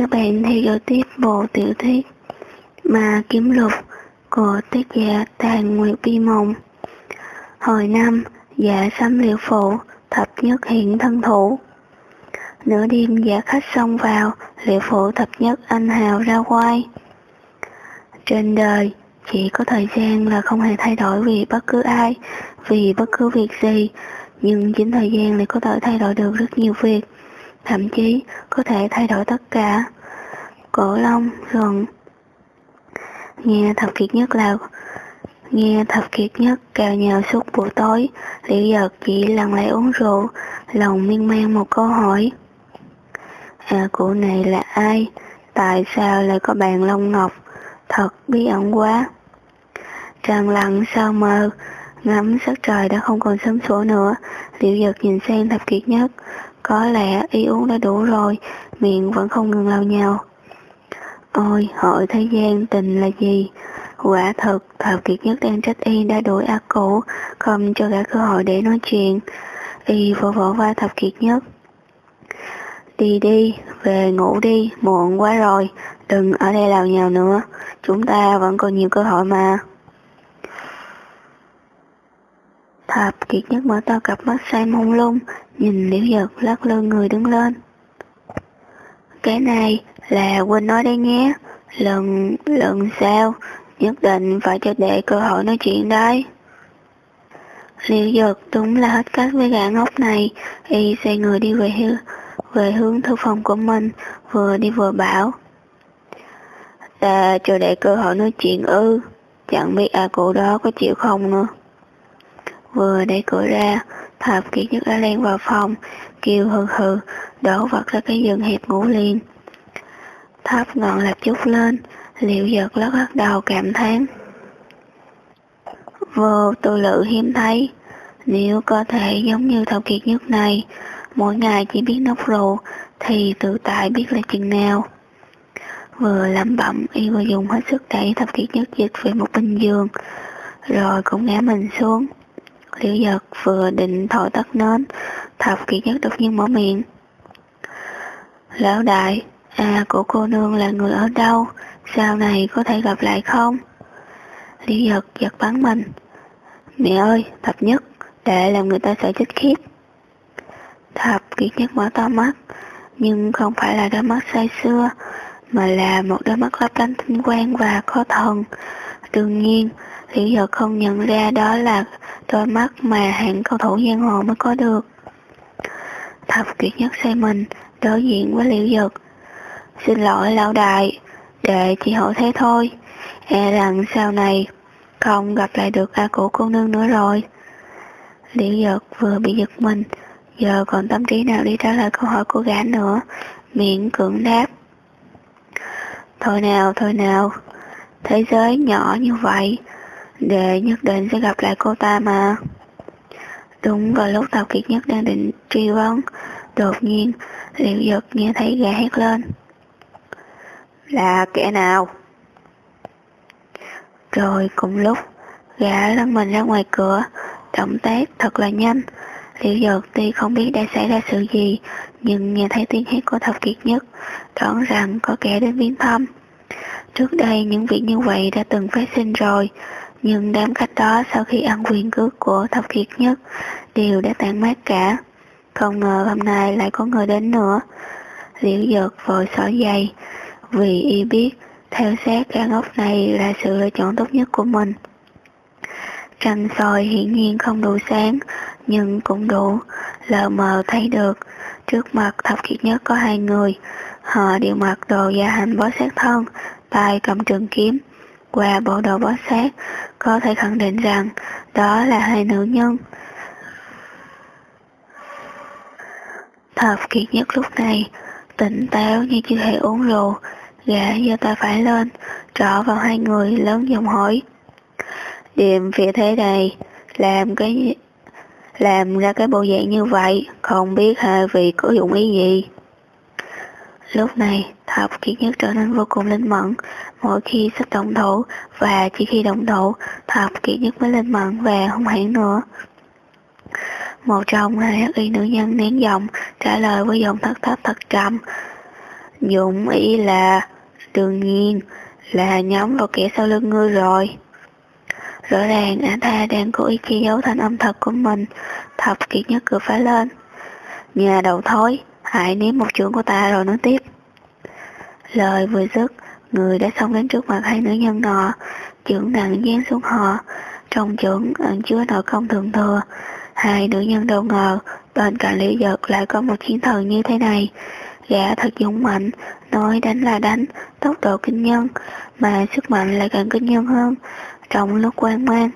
Các bạn theo dõi tiếp bộ tiểu thuyết Mà Kiếm Lục của tác giả Tàn Nguyệt Bi Mộng. Hồi năm, dạ xâm liệu phụ, thập nhất hiện thân thủ. Nửa đêm giả khách xông vào, liệu phụ thập nhất anh hào ra quay. Trên đời, chỉ có thời gian là không hề thay đổi vì bất cứ ai, vì bất cứ việc gì, nhưng chính thời gian lại có thể thay đổi được rất nhiều việc thậm chí có thể thay đổi tất cả. Cổ Long gần Nghe thật kiệt nhất là Nghe thập kiệt nhất cào nhào suốt buổi tối, liệu giật chỉ lặng lẽ uống rượu, lòng miên man một câu hỏi. À cụ này là ai? Tại sao lại có bàn long ngọc? Thật bí ẩn quá. Trăng lặng sao mơ, ngắm sắc trời đã không còn sớm sủa nữa, liệu giật nhìn sang thập kiệt nhất, có lẽ y uống đã đủ rồi, miệng vẫn không ngừng lau nhau. Ôi, hội thế gian tình là gì? Quả thật, Thảo Kiệt Nhất đang trách y đã đuổi A Cũ, không cho cả cơ hội để nói chuyện. Y vỗ vỗ vai Thập Kiệt Nhất. Đi đi, về ngủ đi, muộn quá rồi, đừng ở đây lào nhào nữa, chúng ta vẫn còn nhiều cơ hội mà. Thập Kiệt Nhất mở to cặp mắt say mông lung, nhìn liễu giật lắc lư người đứng lên. Cái này là quên nói đây nhé, lần, lần sau, nhất định phải cho đệ cơ hội nói chuyện đấy. Liễu giật đúng là hết cách với gã ngốc này, y xoay người đi về hướng, về hướng thư phòng của mình, vừa đi vừa bảo. Ta cho đệ cơ hội nói chuyện ư, chẳng biết à cụ đó có chịu không nữa. Vừa đẩy cửa ra, Thập Kiệt Nhất đã len vào phòng, kêu hừ hừ, đổ vật ra cái giường hẹp ngủ liền. Thấp ngọn lạp chút lên, liệu giật lắc lắc đầu cảm thán. Vô tu lự hiếm thấy, nếu có thể giống như Thập Kiệt Nhất này, mỗi ngày chỉ biết nốc rượu, thì tự tại biết là chừng nào. Vừa lẩm bẩm, y vừa dùng hết sức đẩy Thập Kiệt Nhất dịch về một bên giường, rồi cũng ngã mình xuống. Liễu giật vừa định thổi tắt nến, thập kiệt nhất đột nhiên mở miệng. Lão đại, à của cô nương là người ở đâu, sau này có thể gặp lại không? Liễu giật giật bắn mình. Mẹ ơi, thập nhất, để làm người ta sợ chết khiếp. Thập kiệt nhất mở to mắt, nhưng không phải là đôi mắt say xưa, mà là một đôi mắt lấp lánh tinh quang và có thần. Đương nhiên, Liễu giật không nhận ra đó là đôi mắt mà hạng cầu thủ giang hồ mới có được. Thập kiệt nhất say mình, đối diện với liễu giật. Xin lỗi lão đại, để chỉ hỏi thế thôi. E rằng sau này không gặp lại được A của cô nương nữa rồi. Liễu giật vừa bị giật mình, giờ còn tâm trí nào đi trả lời câu hỏi của gã nữa, miệng cưỡng đáp. Thôi nào, thôi nào, thế giới nhỏ như vậy, Đệ nhất định sẽ gặp lại cô ta mà. Đúng vào lúc Tào Kiệt Nhất đang định truy vấn, đột nhiên Liệu dực nghe thấy gã hét lên. Là kẻ nào? Rồi cùng lúc, gã lăn mình ra ngoài cửa, động tác thật là nhanh. Liệu dực tuy không biết đã xảy ra sự gì, nhưng nghe thấy tiếng hét của Thập Kiệt Nhất, đoán rằng có kẻ đến viếng thăm. Trước đây những việc như vậy đã từng phát sinh rồi, nhưng đám khách đó sau khi ăn quyền cước của thập kiệt nhất đều đã tản mát cả. Không ngờ hôm nay lại có người đến nữa. Liễu giật vội xỏ giày, vì y biết theo sát cả ngốc này là sự lựa chọn tốt nhất của mình. Trăng soi hiển nhiên không đủ sáng, nhưng cũng đủ, lờ mờ thấy được. Trước mặt thập kiệt nhất có hai người, họ đều mặc đồ gia hành bó sát thân, tay cầm trường kiếm, qua bộ đồ bó sát, có thể khẳng định rằng đó là hai nữ nhân. Thập kiệt nhất lúc này, tỉnh táo như chưa hề uống rượu, gã giơ tay phải lên, trỏ vào hai người lớn giọng hỏi. Điềm phía thế này, làm cái làm ra cái bộ dạng như vậy, không biết hai vị có dụng ý gì. Lúc này, Thập Kiệt Nhất trở nên vô cùng linh mẫn, mỗi khi sắp động thủ và chỉ khi động thủ, Thập Kiệt Nhất mới linh mẫn và hung hãn nữa. Một trong hai hắc y nữ nhân nén giọng trả lời với giọng thất thấp thật trầm. Dụng ý là đương nhiên là nhóm vào kẻ sau lưng ngươi rồi. Rõ ràng A Ta đang cố ý che giấu thành âm thật của mình, thập kiệt nhất cửa phá lên. Nhà đầu thối, hãy ném một chưởng của ta rồi nói tiếp. Lời vừa dứt, người đã xông đến trước mặt hai nữ nhân nọ, chưởng nặng dán xuống họ, trong chưởng ẩn chứa nội công thường thừa. Hai nữ nhân đâu ngờ, bên cạnh Lý giật lại có một chiến thần như thế này. Gã thật dũng mạnh, nói đánh là đánh, tốc độ kinh nhân, mà sức mạnh lại càng kinh nhân hơn. Trong lúc quan mang,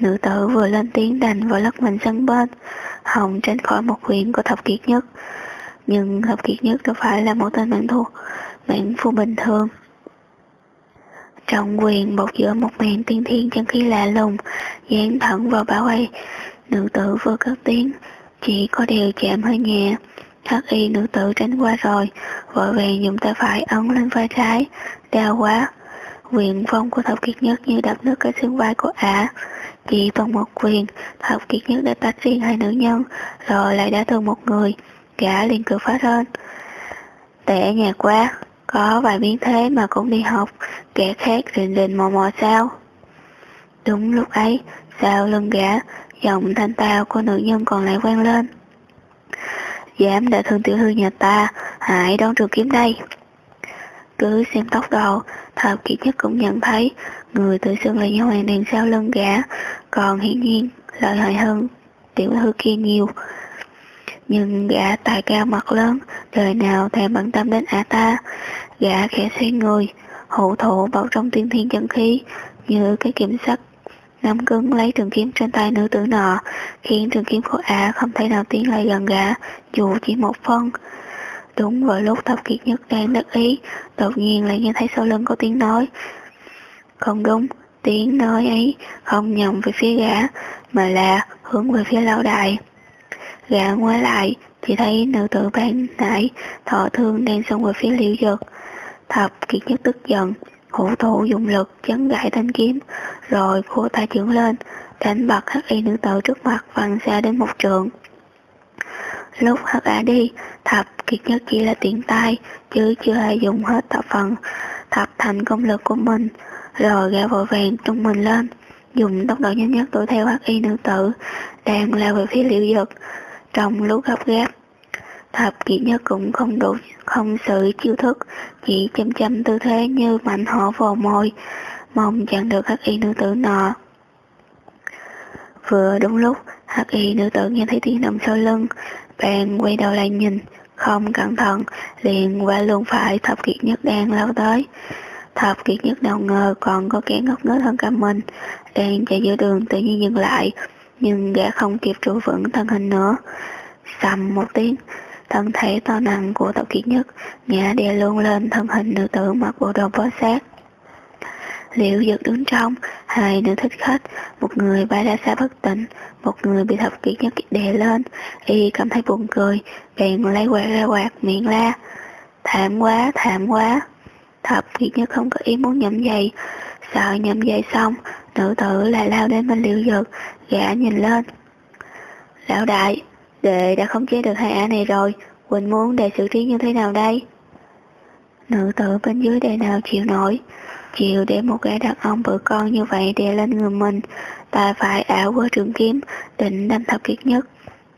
nữ tử vừa lên tiếng đành vào lắc mình sân bên, hồng tránh khỏi một quyền của thập kiệt nhất. Nhưng thập kiệt nhất đâu phải là một tên bạn thua, bạn phu bình thường. trọng quyền bọc giữa một màn tiên thiên chân khí lạ lùng, dán thẳng vào bảo ấy. Nữ tử vừa cất tiếng, chỉ có điều chạm hơi nhẹ. Hắc y nữ tử tránh qua rồi, vội vàng dùng tay phải ấn lên vai trái, đau quá. Quyền phong của thập kiệt nhất như đập nước cái xương vai của ả. Chỉ bằng một quyền, thập kiệt nhất đã tách riêng hai nữ nhân, rồi lại đã thương một người. Gã liền cười phá lên. Tệ nhạt quá, có vài biến thế mà cũng đi học, kẻ khác rình rình mò mò sao? Đúng lúc ấy, sau lưng gã, giọng thanh tao của nữ nhân còn lại vang lên. Dám đã thương tiểu thư nhà ta, hãy đón trường kiếm đây. Cứ xem tốc độ, thập kỹ nhất cũng nhận thấy người tự xưng là nhau hoàng đèn sau lưng gã, còn hiển nhiên lợi hại hơn tiểu thư kia nhiều. Nhưng gã tài cao mặt lớn, đời nào thèm bận tâm đến ả ta. Gã khẽ xoay người, hộ thổ vào trong tiên thiên chân khí, như cái kiểm sắt nắm cứng lấy trường kiếm trên tay nữ tử nọ, khiến trường kiếm của ả không thể nào tiến lại gần gã, dù chỉ một phân. Đúng vào lúc thập kiệt nhất đang đắc ý, đột nhiên lại nghe thấy sau lưng có tiếng nói. Không đúng, tiếng nói ấy không nhầm về phía gã, mà là hướng về phía lão đại. Gã ngoái lại thì thấy nữ tử ban nãy thọ thương đang xông về phía liễu dực. Thập kiệt nhất tức giận, hữu thủ dùng lực chấn gãy thanh kiếm, rồi cô ta trưởng lên, đánh bật hắc y nữ tử trước mặt văng xa đến một trường. Lúc hắc ả đi, thập kiệt nhất chỉ là tiện tay, chứ chưa hề dùng hết thập phần thập thành công lực của mình, rồi gã vội vàng tung mình lên, dùng tốc độ nhanh nhất đuổi theo hắc y nữ tử, đang lao về phía liễu dực. Trong lúc gấp gáp, thập kiệt nhất cũng không đủ không sự chiêu thức, chỉ chăm chăm tư thế như mạnh họ vồ môi, mong chẳng được hắc y nữ tử nọ. Vừa đúng lúc, hắc y nữ tử nghe thấy tiếng động sau lưng, bèn quay đầu lại nhìn, không cẩn thận, liền qua luôn phải thập kiệt nhất đang lao tới. Thập kiệt nhất nào ngờ còn có kẻ ngốc nghếch hơn cả mình, đang chạy giữa đường tự nhiên dừng lại, nhưng gã không kịp trụ vững thân hình nữa. Sầm một tiếng, thân thể to nặng của thập kiệt nhất ngã đè luôn lên thân hình nữ tử mặc bộ đồ bó sát. Liệu giật đứng trong, hai nữ thích khách, một người bay ra xa bất tỉnh, một người bị thập kiệt nhất đè lên, y cảm thấy buồn cười, bèn lấy quạt ra quạt miệng la. Thảm quá, thảm quá. Thập kiệt nhất không có ý muốn nhậm dây sợ nhậm dây xong, nữ tử lại lao đến bên liễu giật, gã nhìn lên. Lão đại, đệ đã không chế được hai ả này rồi, Quỳnh muốn đệ xử trí như thế nào đây? Nữ tử bên dưới đệ nào chịu nổi, chịu để một gã đàn ông bự con như vậy đè lên người mình, ta phải ảo qua trường kiếm, định đâm thập kiệt nhất.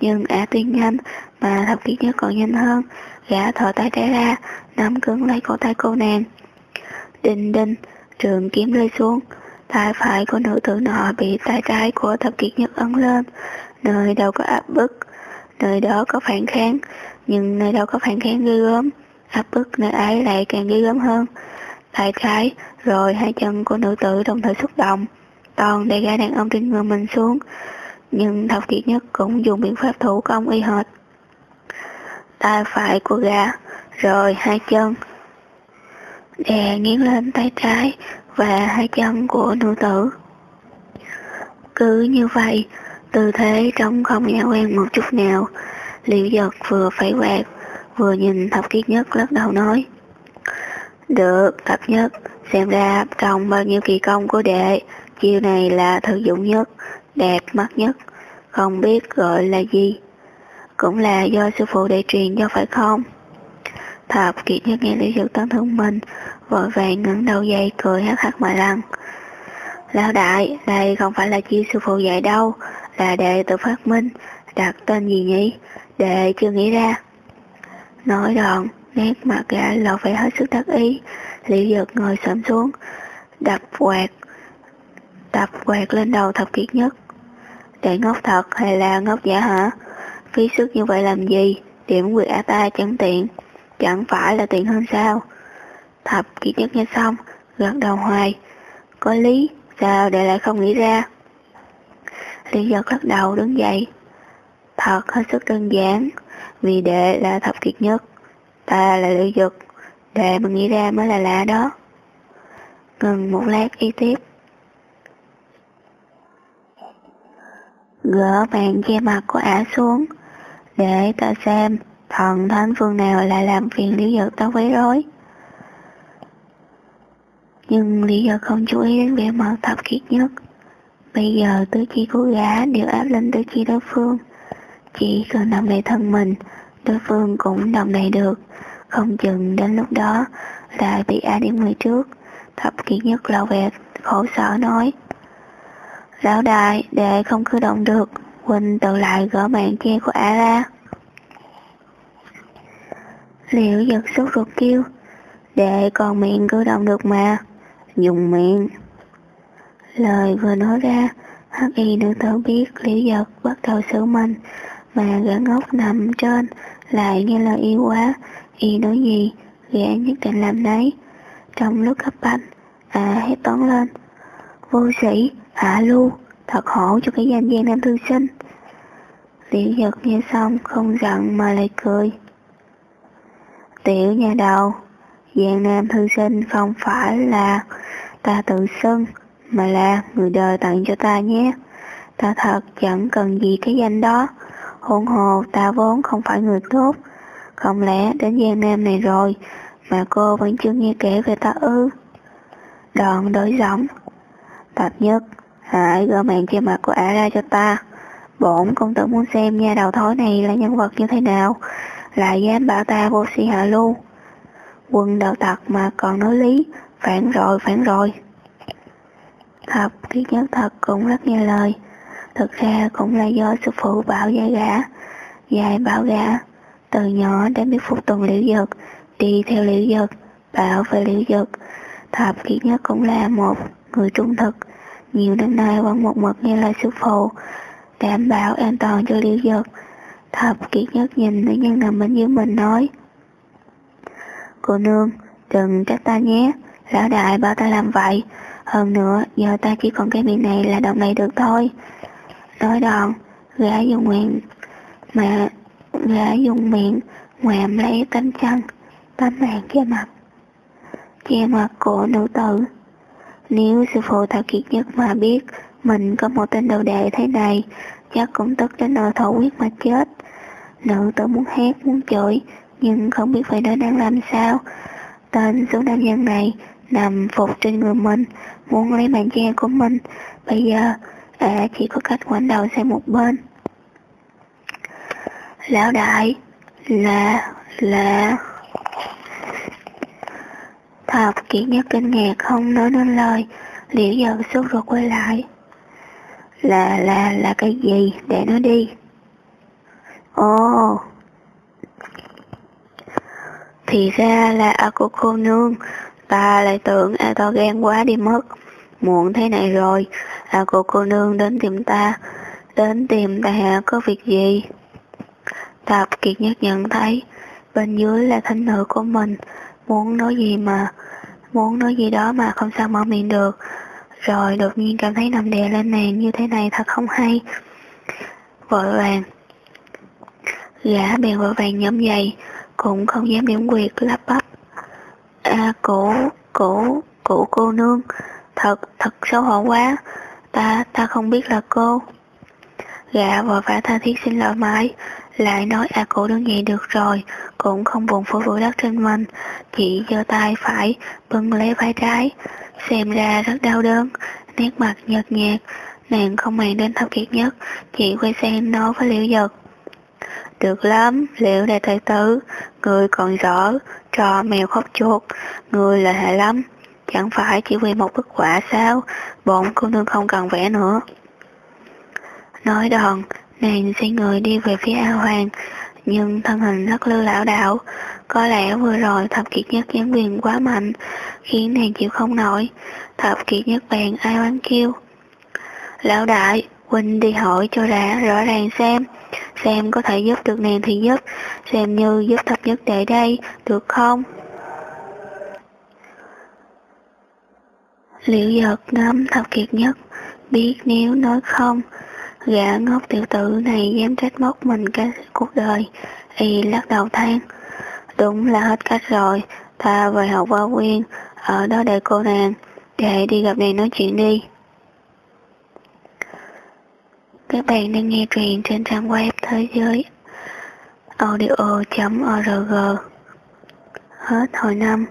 Nhưng ả tuy nhanh, mà thập kiệt nhất còn nhanh hơn, gã thò tay trái ra, nắm cứng lấy cổ tay cô nàng. Đinh đinh, trường kiếm rơi xuống, tay phải của nữ tử nọ bị tay trái của thập kiệt nhất ấn lên, nơi đâu có áp bức, nơi đó có phản kháng, nhưng nơi đâu có phản kháng ghê gớm, áp bức nơi ấy lại càng ghê gớm hơn. Tay trái, rồi hai chân của nữ tử đồng thời xúc động, toàn để gã đàn ông trên người mình xuống, nhưng thập kiệt nhất cũng dùng biện pháp thủ công y hệt. Tay phải của gã, rồi hai chân, đè nghiến lên tay trái và hai chân của nữ tử. Cứ như vậy, tư thế trông không nhà quen một chút nào, liễu giật vừa phải quạt, vừa nhìn thập kiết nhất lắc đầu nói. Được, thập nhất, xem ra trong bao nhiêu kỳ công của đệ, chiêu này là thực dụng nhất, đẹp mắt nhất, không biết gọi là gì. Cũng là do sư phụ đệ truyền cho phải không? Thập kiệt nhất nghe lý giật tán thưởng mình, vội vàng ngẩng đầu dậy cười hắc hắc mà lăng. Lão đại, đây không phải là chi sư phụ dạy đâu, là đệ tự phát minh, đặt tên gì nhỉ? Đệ chưa nghĩ ra. Nói đoạn, nét mặt gã lộ vẻ hết sức đắc ý, lý dược ngồi sớm xuống, đập quạt, đập quạt lên đầu thập kiệt nhất. để ngốc thật hay là ngốc giả hả? Phí sức như vậy làm gì? Điểm quyệt á ta chẳng tiện, chẳng phải là tiện hơn sao? Thập kiệt nhất nghe xong, gật đầu hoài. Có lý, sao đệ lại không nghĩ ra? Lý giật lắc đầu đứng dậy. Thật hết sức đơn giản, vì đệ là thập kiệt nhất, ta là lữ giật, đệ mà nghĩ ra mới là lạ đó. Ngừng một lát y tiếp. Gỡ bàn che mặt của ả xuống, để ta xem thần thánh phương nào lại làm phiền lý giật ta quấy rối. Nhưng lý do không chú ý đến vẻ mặt thập kiệt nhất. Bây giờ tứ chi của gã đều áp lên tứ chi đối phương. Chỉ cần đồng đầy thân mình, đối phương cũng đồng đầy được. Không chừng đến lúc đó lại bị ai điểm người trước. Thập kiệt nhất lộ vẻ khổ sở nói. Lão đại, đệ không cử động được, Quỳnh tự lại gỡ màn che của ả ra. Liệu giật sốt ruột kêu, đệ còn miệng cử động được mà, dùng miệng. Lời vừa nói ra, hắc y nữ tử biết liễu giật bắt đầu xử mình, mà gã ngốc nằm trên, lại nghe lời y quá, y nói gì, gã nhất định làm đấy. Trong lúc cấp bách, à hét toán lên, vô sĩ, hạ lưu, thật hổ cho cái danh gian nam thư sinh. Liễu giật nghe xong không giận mà lại cười. Tiểu nhà đầu, Giang Nam thư sinh không phải là ta tự xưng, mà là người đời tặng cho ta nhé. Ta thật chẳng cần gì cái danh đó, hôn hồ ta vốn không phải người tốt. Không lẽ đến Giang Nam này rồi mà cô vẫn chưa nghe kể về ta ư? Đoạn đổi giọng. Tập nhất, hãy gỡ màn che mặt của ả ra cho ta. Bổn công tử muốn xem nha đầu thối này là nhân vật như thế nào, lại dám bảo ta vô sĩ hạ lưu. Quân đạo tặc mà còn nói lý, phản rồi, phản rồi. Thập ký nhất thật cũng rất nghe lời, thực ra cũng là do sư phụ bảo dạy gã, dạy bảo gã, từ nhỏ đến biết phục tùng liễu dực, đi theo liễu dực, bảo vệ liễu dực. Thập ký nhất cũng là một người trung thực, nhiều năm nay vẫn một mực nghe lời sư phụ, đảm bảo an toàn cho liễu dực. Thập kiệt nhất nhìn nữ nhân nằm bên dưới mình nói Cô nương, đừng trách ta nhé, lão đại bảo ta làm vậy. Hơn nữa, giờ ta chỉ còn cái miệng này là động này được thôi. Nói đòn, gã dùng miệng, mà gã dùng miệng ngoạm lấy tấm chân, tấm màn che mặt. Che mặt của nữ tử. Nếu sư phụ thật kiệt nhất mà biết mình có một tên đầu đệ thế này, chắc cũng tức đến nỗi thổ huyết mà chết. Nữ tử muốn hét, muốn chửi, nhưng không biết phải nói đang làm sao. Tên số nam nhân này nằm phục trên người mình, muốn lấy màn che của mình. Bây giờ, à chỉ có cách ngoảnh đầu sang một bên. Lão đại, là, là... Thập kỹ nhất kinh ngạc không nói nên lời, liễu giờ sốt ruột quay lại. Là, là, là cái gì, để nó đi. Ồ, thì ra là A cô cô nương, ta lại tưởng A to gan quá đi mất. Muộn thế này rồi, A cô cô nương đến tìm ta, đến tìm ta có việc gì? Tạp kiệt nhất nhận thấy, bên dưới là thanh nữ của mình, muốn nói gì mà, muốn nói gì đó mà không sao mở miệng được. Rồi đột nhiên cảm thấy nằm đè lên nàng như thế này thật không hay. Vội vàng, gã bèn vội vàng nhóm giày, cũng không dám điểm quyệt lắp bắp. À, cổ, cổ, cổ cô nương, thật, thật xấu hổ quá, ta, ta không biết là cô. Gã vội vã tha thiết xin lỗi mãi, lại nói à cổ đứng dậy được rồi, cũng không buồn phủ bụi đất trên mình, chỉ giơ tay phải bưng lấy vai trái, xem ra rất đau đớn, nét mặt nhợt nhạt, nàng không màng đến thập kiệt nhất, chỉ quay sang nói với liễu giật được lắm, liệu đại thái tử, người còn rõ, trò mèo khóc chuột, người là hại lắm. Chẳng phải chỉ vì một bức quả sao, bọn cô nương không cần vẽ nữa. Nói đòn, nàng xoay người đi về phía A Hoàng, nhưng thân hình rất lư lão đảo. Có lẽ vừa rồi thập kiệt nhất gián quyền quá mạnh, khiến nàng chịu không nổi. Thập kiệt nhất bèn ai oán kêu. Lão đại, huynh đi hỏi cho đã, rõ ràng xem, xem có thể giúp được nàng thì giúp, xem như giúp thập nhất đệ đây, được không? Liễu giật ngắm thập kiệt nhất, biết nếu nói không, gã ngốc tiểu tử này dám trách móc mình cả cuộc đời, y lắc đầu than. Đúng là hết cách rồi, ta về học qua quyên, ở đó đợi cô nàng, để đi gặp nàng nói chuyện đi. Các bạn đang nghe truyện trên trang web thế giới audio.org Hết hồi năm.